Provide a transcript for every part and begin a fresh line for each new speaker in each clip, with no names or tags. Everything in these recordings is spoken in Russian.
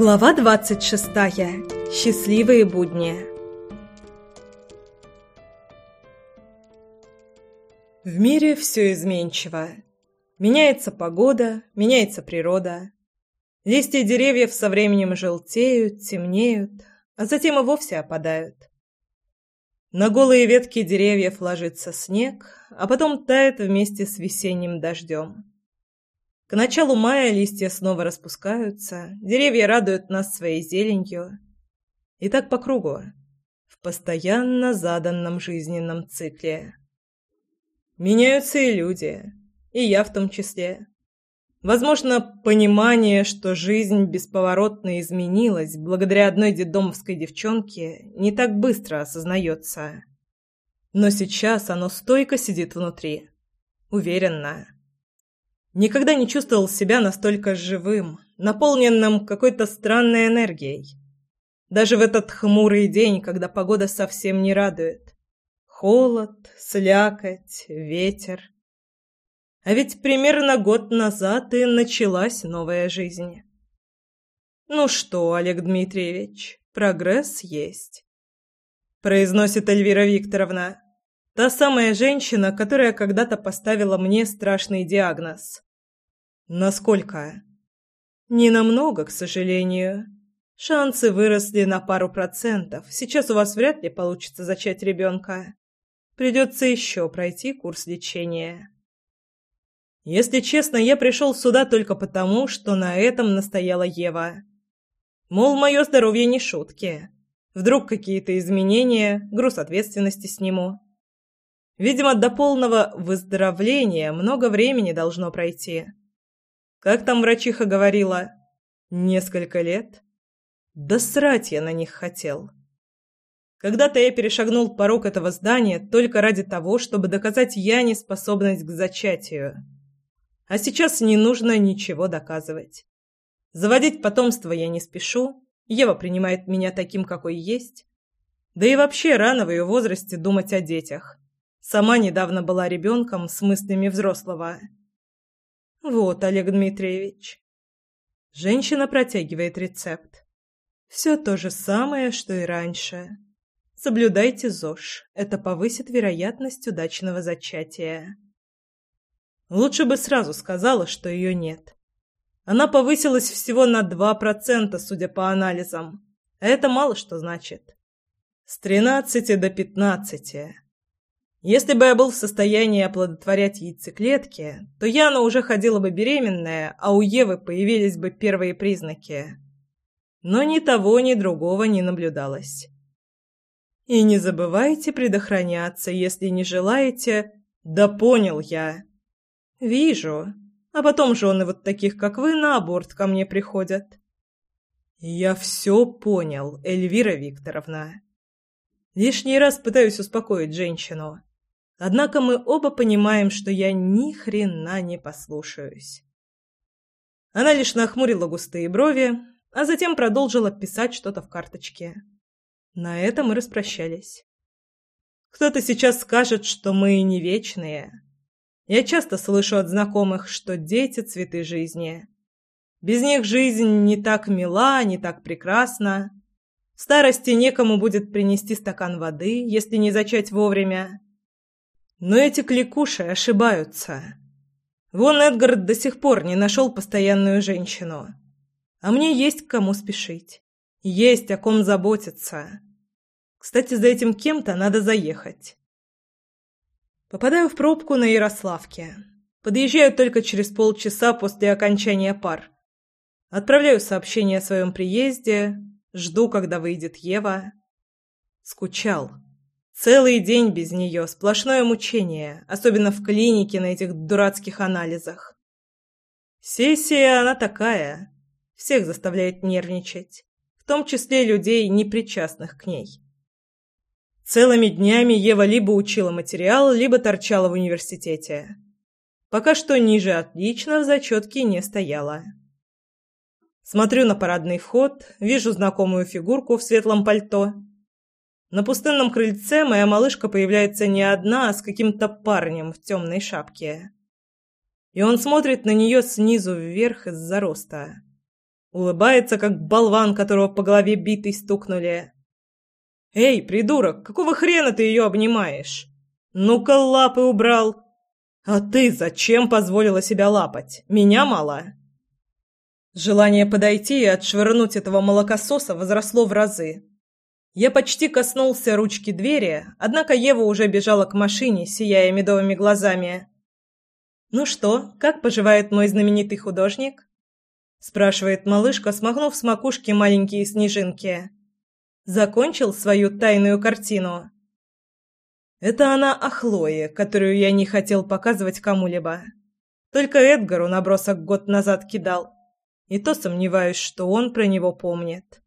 Глава 26. Счастливые будни. В мире все изменчиво. Меняется погода, меняется природа. Листья деревьев со временем желтеют, темнеют, а затем и вовсе опадают. На голые ветки деревьев ложится снег, а потом тает вместе с весенним дождем. К началу мая листья снова распускаются, деревья радуют нас своей зеленью. И так по кругу, в постоянно заданном жизненном цикле. Меняются и люди, и я в том числе. Возможно, понимание, что жизнь бесповоротно изменилась благодаря одной детдомовской девчонке, не так быстро осознается. Но сейчас оно стойко сидит внутри. Уверенно. Никогда не чувствовал себя настолько живым, наполненным какой-то странной энергией. Даже в этот хмурый день, когда погода совсем не радует. Холод, слякоть, ветер. А ведь примерно год назад и началась новая жизнь. «Ну что, Олег Дмитриевич, прогресс есть», — произносит Эльвира Викторовна. Та самая женщина, которая когда-то поставила мне страшный диагноз. Насколько? Не намного, к сожалению. Шансы выросли на пару процентов. Сейчас у вас вряд ли получится зачать ребенка. Придется еще пройти курс лечения. Если честно, я пришел сюда только потому, что на этом настояла Ева. Мол, мое здоровье не шутки. Вдруг какие-то изменения, груз ответственности сниму. Видимо, до полного выздоровления много времени должно пройти. Как там врачиха говорила? Несколько лет? Да срать я на них хотел. Когда-то я перешагнул порог этого здания только ради того, чтобы доказать Яне способность к зачатию. А сейчас не нужно ничего доказывать. Заводить потомство я не спешу. Ева принимает меня таким, какой есть. Да и вообще рано в ее возрасте думать о детях. Сама недавно была ребенком с мыслями взрослого. Вот, Олег Дмитриевич. Женщина протягивает рецепт. Все то же самое, что и раньше. Соблюдайте ЗОЖ. Это повысит вероятность удачного зачатия. Лучше бы сразу сказала, что ее нет. Она повысилась всего на 2%, судя по анализам. Это мало что значит. С 13 до 15. Если бы я был в состоянии оплодотворять яйцеклетки, то Яна уже ходила бы беременная, а у Евы появились бы первые признаки. Но ни того, ни другого не наблюдалось. И не забывайте предохраняться, если не желаете... Да понял я. Вижу. А потом жены вот таких, как вы, на аборт ко мне приходят. Я все понял, Эльвира Викторовна. Лишний раз пытаюсь успокоить женщину. Однако мы оба понимаем, что я ни хрена не послушаюсь. Она лишь нахмурила густые брови, а затем продолжила писать что-то в карточке. На этом мы распрощались. Кто-то сейчас скажет, что мы не вечные. Я часто слышу от знакомых, что дети – цветы жизни. Без них жизнь не так мила, не так прекрасна. В старости некому будет принести стакан воды, если не зачать вовремя. Но эти кликуши ошибаются. Вон Эдгард до сих пор не нашел постоянную женщину. А мне есть к кому спешить. Есть о ком заботиться. Кстати, за этим кем-то надо заехать. Попадаю в пробку на Ярославке. Подъезжаю только через полчаса после окончания пар. Отправляю сообщение о своем приезде, жду, когда выйдет Ева. Скучал. Целый день без нее, сплошное мучение, особенно в клинике на этих дурацких анализах. Сессия она такая, всех заставляет нервничать, в том числе людей, не причастных к ней. Целыми днями Ева либо учила материал, либо торчала в университете. Пока что ниже отлично в зачетке не стояла. Смотрю на парадный вход, вижу знакомую фигурку в светлом пальто – на пустынном крыльце моя малышка появляется не одна, а с каким-то парнем в темной шапке. И он смотрит на нее снизу вверх из-за роста. Улыбается, как болван, которого по голове битой стукнули. «Эй, придурок, какого хрена ты ее обнимаешь? Ну-ка лапы убрал!» «А ты зачем позволила себя лапать? Меня мало?» Желание подойти и отшвырнуть этого молокососа возросло в разы. Я почти коснулся ручки двери, однако Ева уже бежала к машине, сияя медовыми глазами. «Ну что, как поживает мой знаменитый художник?» спрашивает малышка, смахнув с макушки маленькие снежинки. «Закончил свою тайную картину?» Это она о Хлое, которую я не хотел показывать кому-либо. Только Эдгару набросок год назад кидал. И то сомневаюсь, что он про него помнит.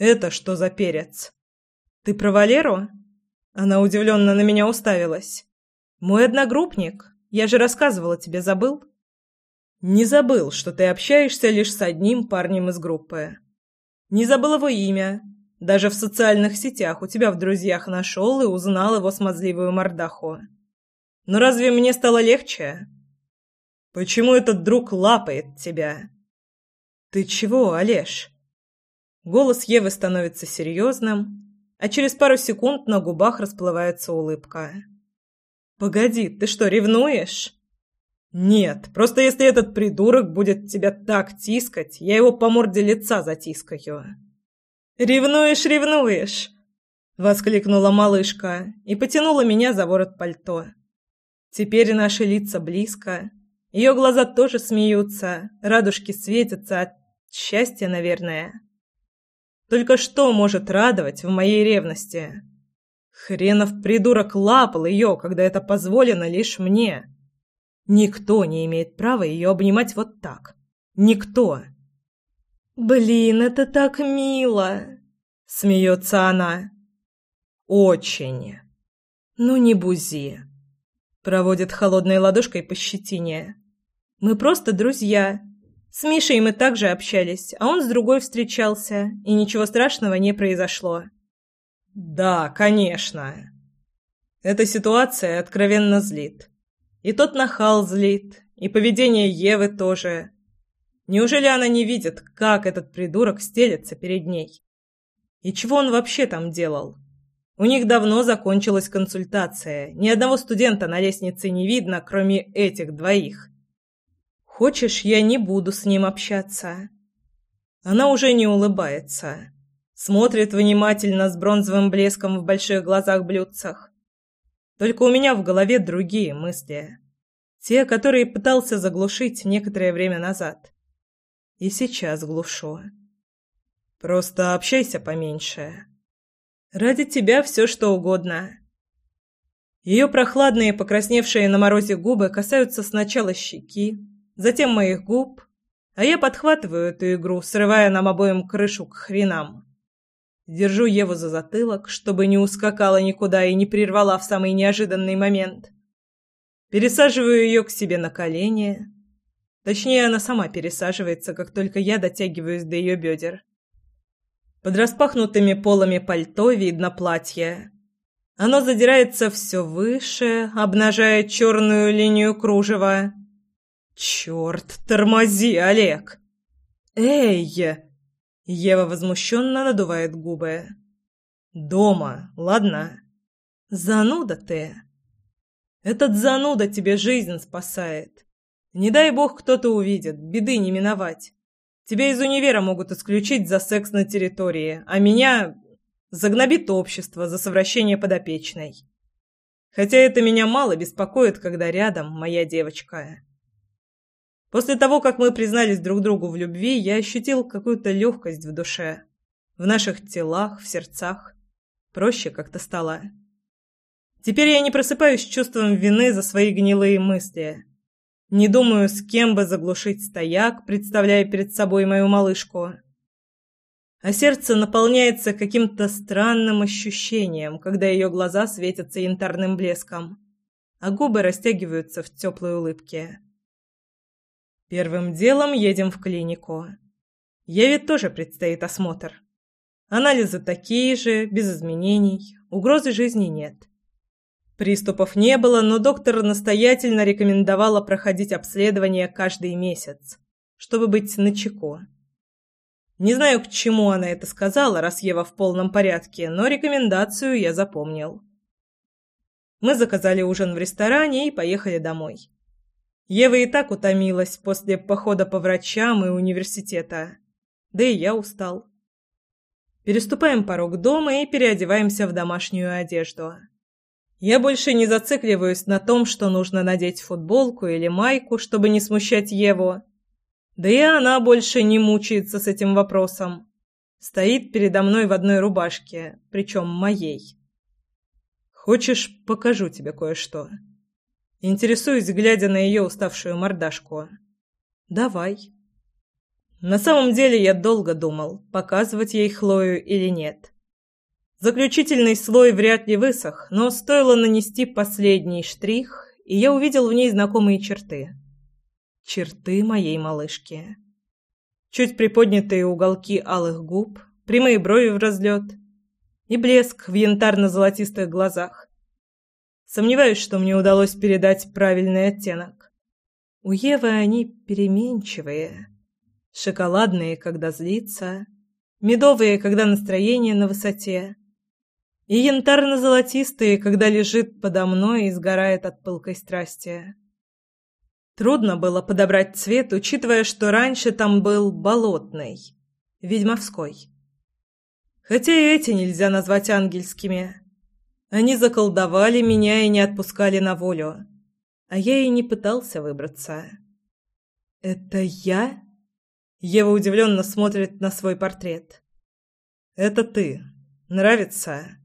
«Это что за перец?» «Ты про Валеру?» Она удивленно на меня уставилась. «Мой одногруппник. Я же рассказывала тебе, забыл?» «Не забыл, что ты общаешься лишь с одним парнем из группы. Не забыл его имя. Даже в социальных сетях у тебя в друзьях нашел и узнал его смазливую мордаху. Но разве мне стало легче?» «Почему этот друг лапает тебя?» «Ты чего, Олеж?» Голос Евы становится серьезным, а через пару секунд на губах расплывается улыбка. «Погоди, ты что, ревнуешь?» «Нет, просто если этот придурок будет тебя так тискать, я его по морде лица затискаю». «Ревнуешь, ревнуешь!» — воскликнула малышка и потянула меня за ворот пальто. Теперь наши лица близко, ее глаза тоже смеются, радужки светятся от счастья, наверное. Только что может радовать в моей ревности? Хренов придурок лапал ее, когда это позволено лишь мне. Никто не имеет права ее обнимать вот так. Никто. «Блин, это так мило!» — смеется она. «Очень. Ну не бузи!» Проводит холодной ладошкой по щетине. «Мы просто друзья. С Мишей мы также общались, а он с другой встречался, и ничего страшного не произошло. Да, конечно. Эта ситуация откровенно злит. И тот нахал злит, и поведение Евы тоже. Неужели она не видит, как этот придурок стелется перед ней? И чего он вообще там делал? У них давно закончилась консультация. Ни одного студента на лестнице не видно, кроме этих двоих. Хочешь, я не буду с ним общаться?» Она уже не улыбается. Смотрит внимательно с бронзовым блеском в больших глазах-блюдцах. Только у меня в голове другие мысли. Те, которые пытался заглушить некоторое время назад. И сейчас глушу. Просто общайся поменьше. Ради тебя все что угодно. Ее прохладные, покрасневшие на морозе губы касаются сначала щеки, затем моих губ, а я подхватываю эту игру, срывая нам обоим крышу к хренам. Держу Еву за затылок, чтобы не ускакала никуда и не прервала в самый неожиданный момент. Пересаживаю ее к себе на колени. Точнее, она сама пересаживается, как только я дотягиваюсь до ее бедер. Под распахнутыми полами пальто видно платье. Оно задирается все выше, обнажая черную линию кружева. «Черт, тормози, Олег!» «Эй!» Ева возмущенно надувает губы. «Дома, ладно?» «Зануда ты!» «Этот зануда тебе жизнь спасает. Не дай бог кто-то увидит, беды не миновать. Тебя из универа могут исключить за секс на территории, а меня загнобит общество за совращение подопечной. Хотя это меня мало беспокоит, когда рядом моя девочка». После того, как мы признались друг другу в любви, я ощутил какую-то легкость в душе, в наших телах, в сердцах. Проще как-то стало. Теперь я не просыпаюсь с чувством вины за свои гнилые мысли. Не думаю, с кем бы заглушить стояк, представляя перед собой мою малышку. А сердце наполняется каким-то странным ощущением, когда ее глаза светятся янтарным блеском, а губы растягиваются в теплой улыбке. Первым делом едем в клинику. Еве тоже предстоит осмотр. Анализы такие же, без изменений, угрозы жизни нет. Приступов не было, но доктор настоятельно рекомендовала проходить обследование каждый месяц, чтобы быть начеку. Не знаю, к чему она это сказала, раз Ева в полном порядке, но рекомендацию я запомнил. Мы заказали ужин в ресторане и поехали домой. Ева и так утомилась после похода по врачам и университета. Да и я устал. Переступаем порог дома и переодеваемся в домашнюю одежду. Я больше не зацикливаюсь на том, что нужно надеть футболку или майку, чтобы не смущать Еву. Да и она больше не мучается с этим вопросом. Стоит передо мной в одной рубашке, причем моей. «Хочешь, покажу тебе кое-что?» Интересуюсь, глядя на ее уставшую мордашку. «Давай». На самом деле я долго думал, показывать ей Хлою или нет. Заключительный слой вряд ли высох, но стоило нанести последний штрих, и я увидел в ней знакомые черты. Черты моей малышки. Чуть приподнятые уголки алых губ, прямые брови в разлет и блеск в янтарно-золотистых глазах. Сомневаюсь, что мне удалось передать правильный оттенок. У Евы они переменчивые. Шоколадные, когда злится, медовые, когда настроение на высоте, и янтарно-золотистые, когда лежит подо мной и сгорает от пылкой страсти. Трудно было подобрать цвет, учитывая, что раньше там был болотный, ведьмовской. Хотя и эти нельзя назвать ангельскими. Они заколдовали меня и не отпускали на волю, а я и не пытался выбраться. «Это я?» Ева удивленно смотрит на свой портрет. «Это ты. Нравится?»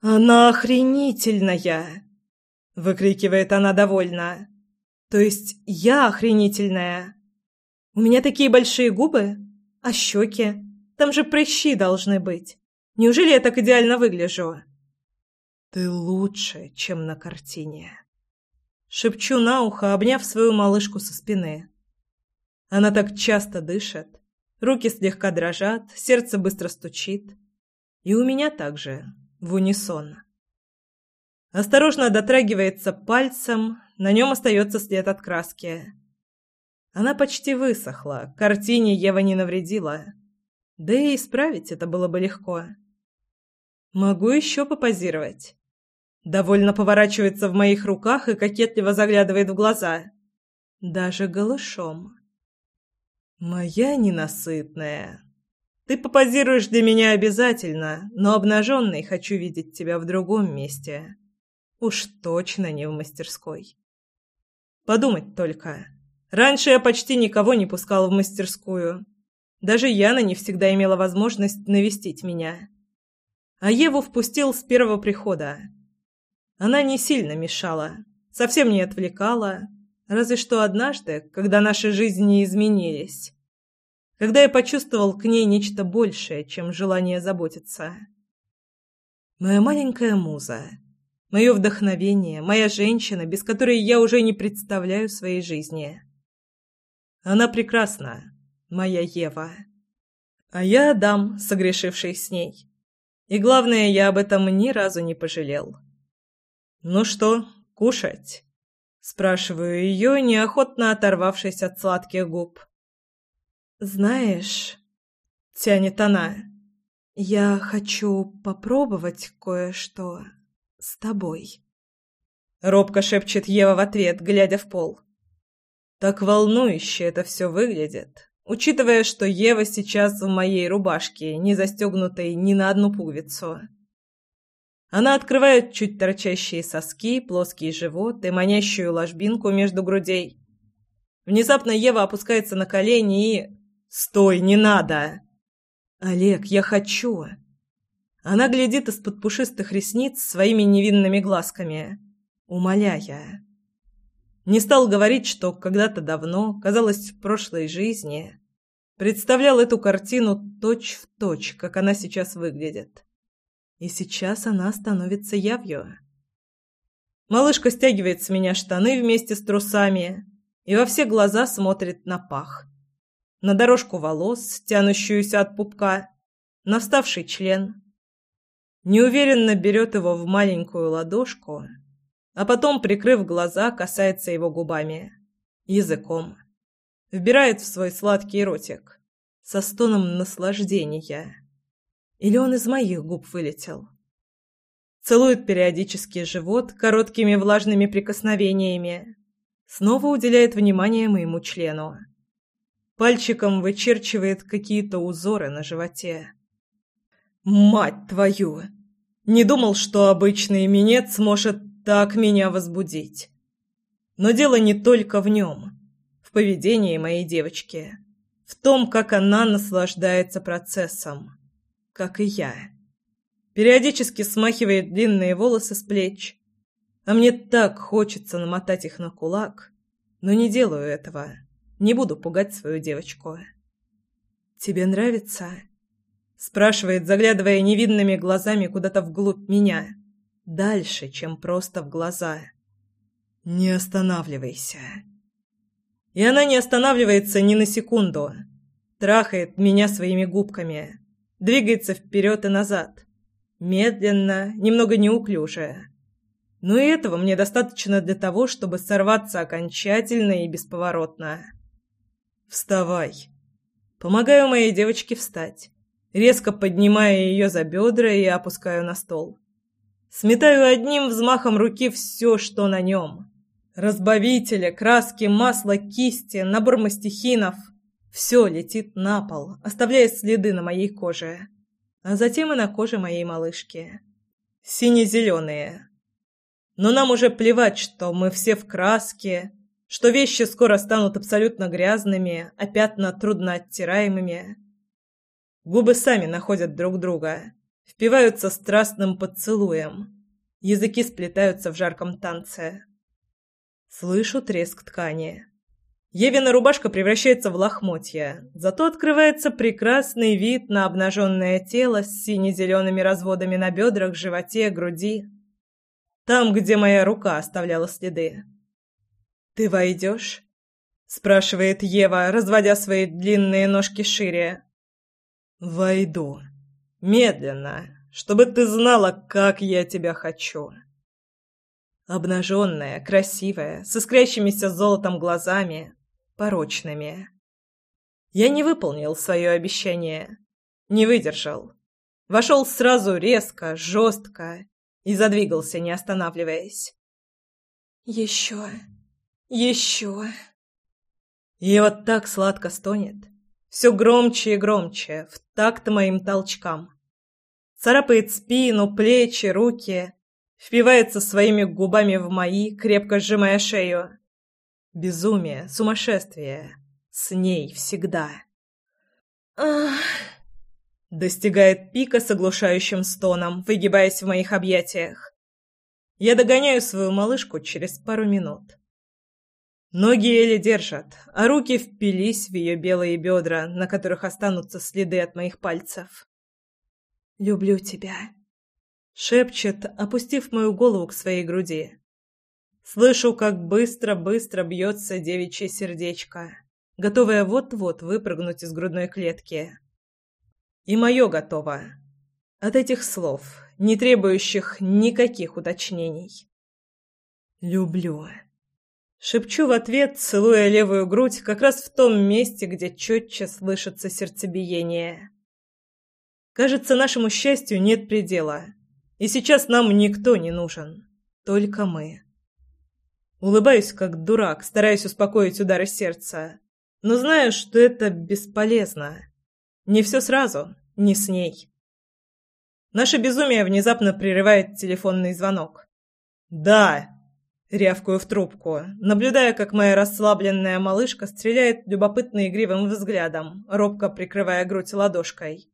«Она охренительная!» — выкрикивает она довольно. «То есть я охренительная? У меня такие большие губы? А щеки? Там же прыщи должны быть. Неужели я так идеально выгляжу?» «Ты лучше, чем на картине», — шепчу на ухо, обняв свою малышку со спины. Она так часто дышит, руки слегка дрожат, сердце быстро стучит. И у меня также в унисон. Осторожно дотрагивается пальцем, на нем остается след от краски. Она почти высохла, картине Ева не навредила. Да и исправить это было бы легко. Могу еще попозировать. Довольно поворачивается в моих руках и кокетливо заглядывает в глаза. Даже голышом. Моя ненасытная. Ты попозируешь для меня обязательно, но обнаженной хочу видеть тебя в другом месте. Уж точно не в мастерской. Подумать только. Раньше я почти никого не пускал в мастерскую. Даже Яна не всегда имела возможность навестить меня. А Еву впустил с первого прихода. Она не сильно мешала, совсем не отвлекала, разве что однажды, когда наши жизни изменились когда я почувствовал к ней нечто большее, чем желание заботиться. Моя маленькая муза, мое вдохновение, моя женщина, без которой я уже не представляю своей жизни. Она прекрасна, моя Ева. А я Адам, согрешивший с ней. И главное, я об этом ни разу не пожалел. «Ну что, кушать?» Спрашиваю ее, неохотно оторвавшись от сладких губ. «Знаешь...» — тянет она. «Я хочу попробовать кое-что с тобой». Робко шепчет Ева в ответ, глядя в пол. Так волнующе это все выглядит, учитывая, что Ева сейчас в моей рубашке, не застегнутой ни на одну пуговицу. Она открывает чуть торчащие соски, плоский живот и манящую ложбинку между грудей. Внезапно Ева опускается на колени и «Стой, не надо!» «Олег, я хочу!» Она глядит из-под пушистых ресниц своими невинными глазками, умоляя. Не стал говорить, что когда-то давно, казалось, в прошлой жизни, представлял эту картину точь-в-точь, точь, как она сейчас выглядит. И сейчас она становится явью. Малышка стягивает с меня штаны вместе с трусами и во все глаза смотрит на пах на дорожку волос, тянущуюся от пупка, на вставший член. Неуверенно берет его в маленькую ладошку, а потом, прикрыв глаза, касается его губами, языком. Вбирает в свой сладкий ротик. со стоном наслаждения. Или он из моих губ вылетел? Целует периодически живот короткими влажными прикосновениями. Снова уделяет внимание моему члену. Пальчиком вычерчивает какие-то узоры на животе. «Мать твою!» Не думал, что обычный минет сможет так меня возбудить. Но дело не только в нем, в поведении моей девочки, в том, как она наслаждается процессом, как и я. Периодически смахивает длинные волосы с плеч, а мне так хочется намотать их на кулак, но не делаю этого, не буду пугать свою девочку. «Тебе нравится?» спрашивает, заглядывая невидными глазами куда-то вглубь меня, дальше, чем просто в глаза. «Не останавливайся». И она не останавливается ни на секунду. Трахает меня своими губками. Двигается вперед и назад. Медленно, немного неуклюже. Но и этого мне достаточно для того, чтобы сорваться окончательно и бесповоротно. «Вставай!» Помогаю моей девочке встать. Резко поднимая ее за бедра и опускаю на стол. Сметаю одним взмахом руки все, что на нем. Разбавители, краски, масло, кисти, набор мастихинов. Все летит на пол, оставляя следы на моей коже. А затем и на коже моей малышки. Сине-зеленые. Но нам уже плевать, что мы все в краске, что вещи скоро станут абсолютно грязными, а пятна трудно оттираемыми. Губы сами находят друг друга, впиваются страстным поцелуем. Языки сплетаются в жарком танце. Слышу треск ткани. Евина рубашка превращается в лохмотья, зато открывается прекрасный вид на обнаженное тело с сине-зелеными разводами на бедрах, животе, груди. Там, где моя рука оставляла следы. «Ты войдешь?» — спрашивает Ева, разводя свои длинные ножки шире. «Войду. Медленно, чтобы ты знала, как я тебя хочу». Обнаженная, красивая, с искрящимися золотом глазами, порочными. Я не выполнил свое обещание, не выдержал. Вошел сразу резко, жестко и задвигался, не останавливаясь. «Еще, еще...» И вот так сладко стонет, все громче и громче, в такт моим толчкам. Царапает спину, плечи, руки, впивается своими губами в мои, крепко сжимая шею. Безумие, сумасшествие. С ней всегда. Ах... Достигает пика с оглушающим стоном, выгибаясь в моих объятиях. Я догоняю свою малышку через пару минут. Ноги еле держат, а руки впились в ее белые бедра, на которых останутся следы от моих пальцев. «Люблю тебя», шепчет, опустив мою голову к своей груди. Слышу, как быстро-быстро бьется девичье сердечко, готовое вот-вот выпрыгнуть из грудной клетки. И мое готово. От этих слов, не требующих никаких уточнений. «Люблю». Шепчу в ответ, целуя левую грудь, как раз в том месте, где четче слышится сердцебиение. Кажется, нашему счастью нет предела. И сейчас нам никто не нужен. Только мы. Улыбаюсь, как дурак, стараясь успокоить удары сердца. Но знаю, что это бесполезно. Не все сразу, не с ней. Наше безумие внезапно прерывает телефонный звонок. «Да!» — рявкаю в трубку, наблюдая, как моя расслабленная малышка стреляет любопытно игривым взглядом, робко прикрывая грудь ладошкой.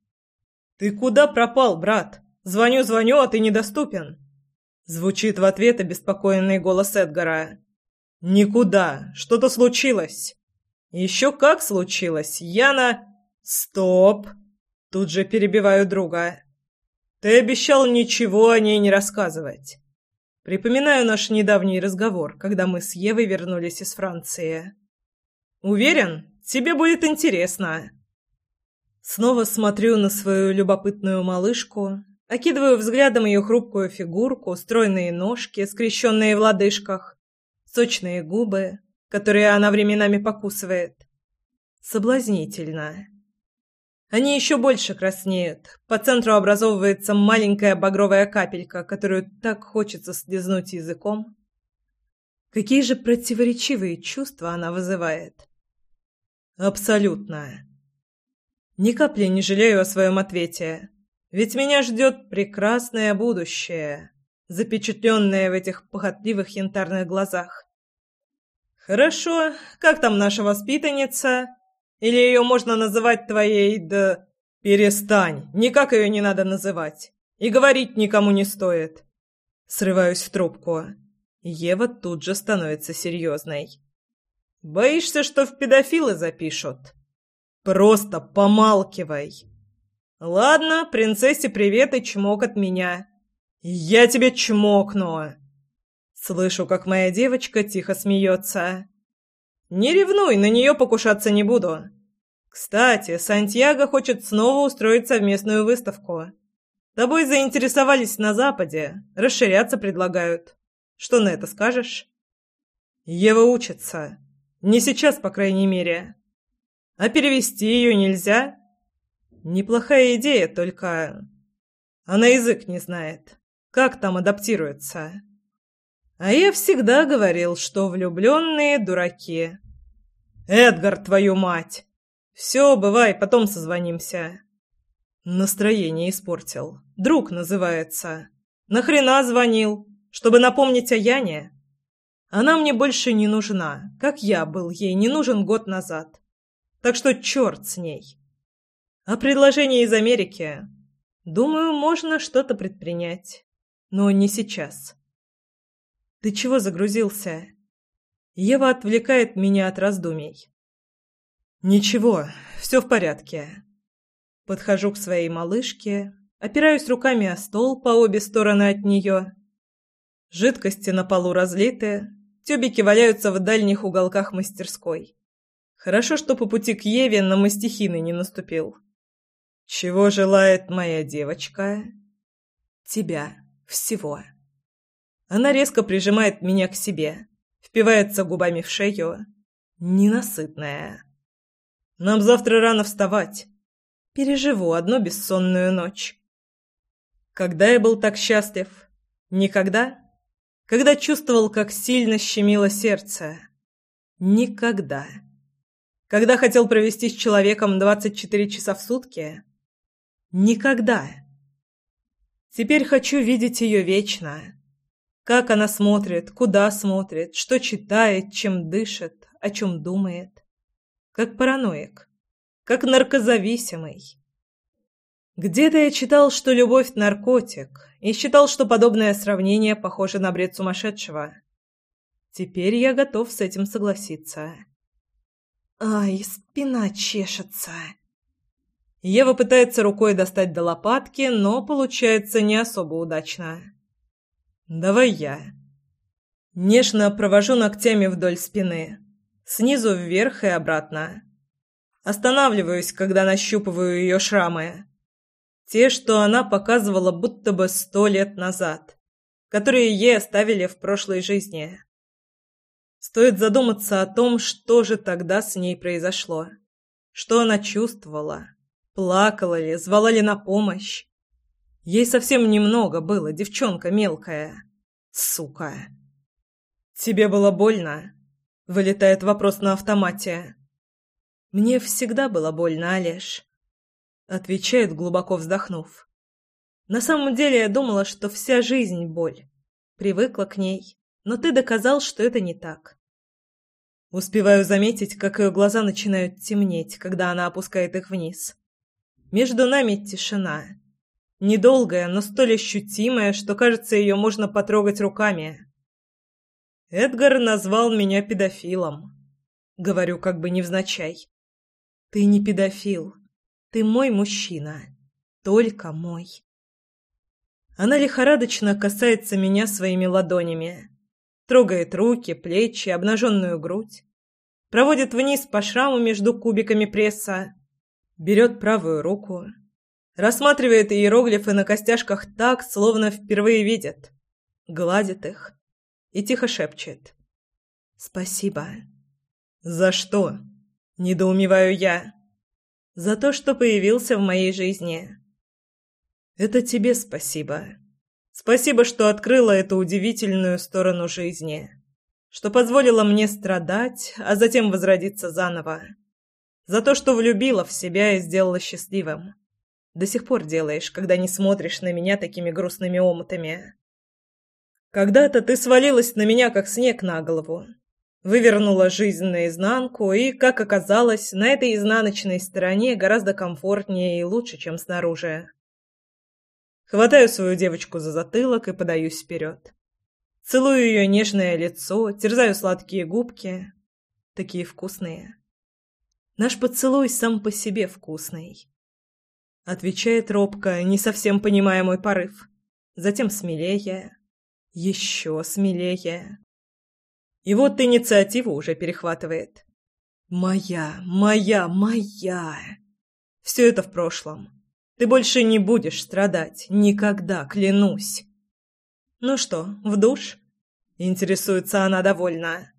«Ты куда пропал, брат?» Звоню, звоню, а ты недоступен. Звучит в ответ обеспокоенный голос Эдгара. Никуда. Что-то случилось. Еще как случилось. Яна... Стоп. Тут же перебиваю друга. Ты обещал ничего о ней не рассказывать. Припоминаю наш недавний разговор, когда мы с Евой вернулись из Франции. Уверен, тебе будет интересно. Снова смотрю на свою любопытную малышку, Окидываю взглядом ее хрупкую фигурку, стройные ножки, скрещенные в лодыжках, сочные губы, которые она временами покусывает. Соблазнительно. Они еще больше краснеют. По центру образовывается маленькая багровая капелька, которую так хочется слезнуть языком. Какие же противоречивые чувства она вызывает. Абсолютно. Ни капли не жалею о своем ответе. Ведь меня ждет прекрасное будущее, запечатленное в этих похотливых янтарных глазах. «Хорошо. Как там наша воспитанница? Или ее можно называть твоей, да...» «Перестань. Никак ее не надо называть. И говорить никому не стоит». Срываюсь в трубку. Ева тут же становится серьезной. «Боишься, что в педофилы запишут?» «Просто помалкивай!» «Ладно, принцессе привет и чмок от меня». «Я тебе чмокну!» Слышу, как моя девочка тихо смеется. «Не ревнуй, на нее покушаться не буду. Кстати, Сантьяго хочет снова устроить совместную выставку. Тобой заинтересовались на Западе, расширяться предлагают. Что на это скажешь?» «Ева учится. Не сейчас, по крайней мере. А перевести ее нельзя?» «Неплохая идея, только...» Она язык не знает. Как там адаптируется?» А я всегда говорил, что влюбленные дураки. Эдгар, твою мать! Все, бывай, потом созвонимся. Настроение испортил. Друг называется. Нахрена звонил? Чтобы напомнить о Яне? Она мне больше не нужна, как я был ей не нужен год назад. Так что черт с ней. А предложение из Америки? Думаю, можно что-то предпринять. Но не сейчас. Ты чего загрузился? Ева отвлекает меня от раздумий. Ничего, все в порядке. Подхожу к своей малышке, опираюсь руками о стол по обе стороны от нее. Жидкости на полу разлиты, тюбики валяются в дальних уголках мастерской. Хорошо, что по пути к Еве на мастихины не наступил. Чего желает моя девочка? Тебя всего. Она резко прижимает меня к себе, впивается губами в шею. Ненасытная. Нам завтра рано вставать. Переживу одну бессонную ночь. Когда я был так счастлив? Никогда? Когда чувствовал, как сильно щемило сердце? Никогда. Когда хотел провести с человеком 24 часа в сутки? Никогда. Теперь хочу видеть ее вечно как она смотрит, куда смотрит, что читает, чем дышит, о чем думает. Как параноик, как наркозависимый. Где-то я читал, что любовь – наркотик, и считал, что подобное сравнение похоже на бред сумасшедшего. Теперь я готов с этим согласиться. Ай, спина чешется. Ева пытается рукой достать до лопатки, но получается не особо удачно. «Давай я». Нежно провожу ногтями вдоль спины, снизу вверх и обратно. Останавливаюсь, когда нащупываю ее шрамы. Те, что она показывала будто бы сто лет назад, которые ей оставили в прошлой жизни. Стоит задуматься о том, что же тогда с ней произошло. Что она чувствовала? Плакала ли, звала ли на помощь? Ей совсем немного было, девчонка мелкая. Сука. Тебе было больно? Вылетает вопрос на автомате. Мне всегда было больно, Олеж. Отвечает, глубоко вздохнув. На самом деле я думала, что вся жизнь боль. Привыкла к ней, но ты доказал, что это не так. Успеваю заметить, как ее глаза начинают темнеть, когда она опускает их вниз. Между нами тишина. Недолгая, но столь ощутимая, что, кажется, ее можно потрогать руками. Эдгар назвал меня педофилом. Говорю как бы невзначай. Ты не педофил. Ты мой мужчина. Только мой. Она лихорадочно касается меня своими ладонями. Трогает руки, плечи, обнаженную грудь. Проводит вниз по шраму между кубиками пресса. Берет правую руку, Рассматривает иероглифы на костяшках так, словно впервые видит. Гладит их и тихо шепчет. «Спасибо». «За что?» – недоумеваю я. За то, что появился в моей жизни. Это тебе спасибо. Спасибо, что открыла эту удивительную сторону жизни. Что позволила мне страдать, а затем возродиться заново. За то, что влюбила в себя и сделала счастливым. До сих пор делаешь, когда не смотришь на меня такими грустными омутами. Когда-то ты свалилась на меня, как снег на голову. Вывернула жизнь наизнанку, и, как оказалось, на этой изнаночной стороне гораздо комфортнее и лучше, чем снаружи. Хватаю свою девочку за затылок и подаюсь вперед. Целую ее нежное лицо, терзаю сладкие губки. Такие вкусные. Наш поцелуй сам по себе вкусный. Отвечает робко, не совсем понимая мой порыв. Затем смелее. Еще смелее. И вот инициативу уже перехватывает. Моя, моя, моя. Все это в прошлом. Ты больше не будешь страдать. Никогда, клянусь. Ну что, в душ? Интересуется она довольно.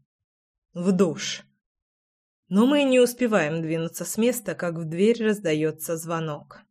В душ. Но мы не успеваем двинуться с места, как в дверь раздается звонок.